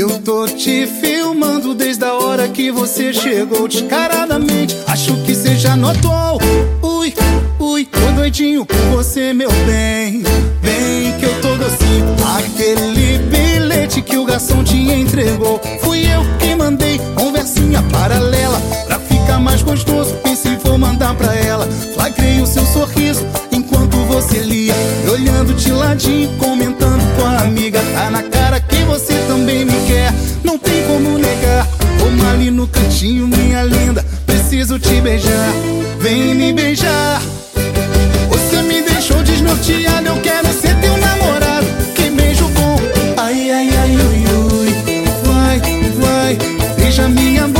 Eu tô te filmando desde a hora que você chegou descaradamente. Acho que você já notou. Ui, ui, tô doidinho por você, meu bem. Bem que eu tô docinho. Aquele bilhete que o garçom te entregou. Fui eu que mandei conversinha paralela. Pra ficar mais gostoso, pensei vou mandar pra ela. Flagrei o seu sorriso enquanto você lia. olhando de ladinho, comentando cantinho, minha linda. Preciso te beijar. Vem me beijar. Você me deixou desnorteado. Eu quero ser teu namorado. Que beijo bom. Ai, ai, ai, ui, ui. Vai, vai. Beija minha boca,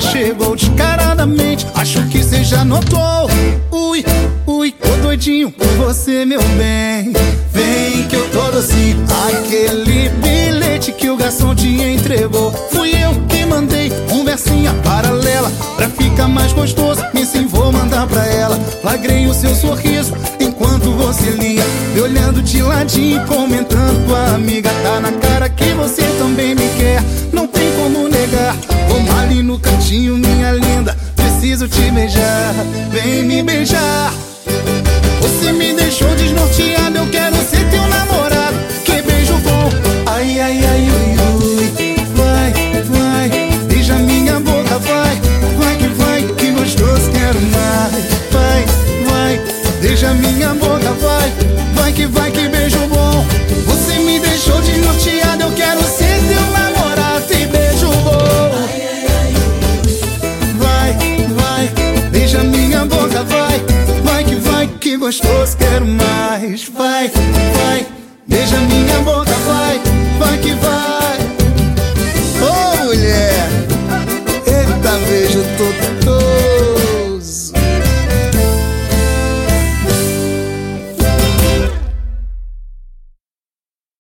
chegou descaradamente. Acho que você já notou. Ui, ui, tô doidinho por você, meu bem. Vem que eu tô docinho. Aquele bilhete que o garçom te entregou. Fui eu que mandei conversinha paralela. Pra ficar mais gostoso, me sim vou mandar pra ela. Flagrei o seu sorriso enquanto você lia. Me olhando de ladinho, comentando com a amiga. Tá na cara que você minha linda. Preciso te beijar. Vem me beijar. Você me deixou desnorteado. Gostoso, quero mais. Vai, vai. Beija minha boca, vai. Vai que vai.